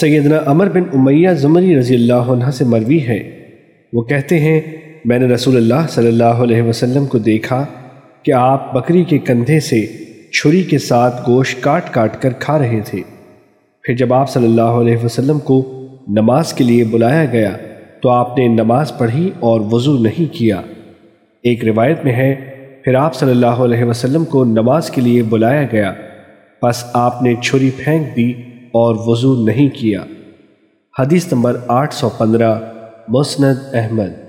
سیدنا عمر بن امیہ زمری رضی اللہ عنہ سے مروی ہے۔ وہ کہتے ہیں، میں نے رسول اللہ صلی اللہ علیہ وسلم کو دیکھا کہ آپ بکری کے کندھے سے چھری کے ساتھ گوشت کاٹ کاٹ کر کھا رہے تھے۔ پھر جب آپ صلی اللہ علیہ وسلم کو نماز کے لیے بلایا گیا تو آپ نے نماز پڑھی اور وضو نہیں کیا۔ ایک روایت میں ہے، پھر آپ صلی اللہ علیہ وسلم کو نماز کے لیے بلایا گیا۔ پس آپ نے چھری پھینک دی اور وضو نہیں کیا۔ حدیث نمبر آٹھ سو پندرہ مسند احمد۔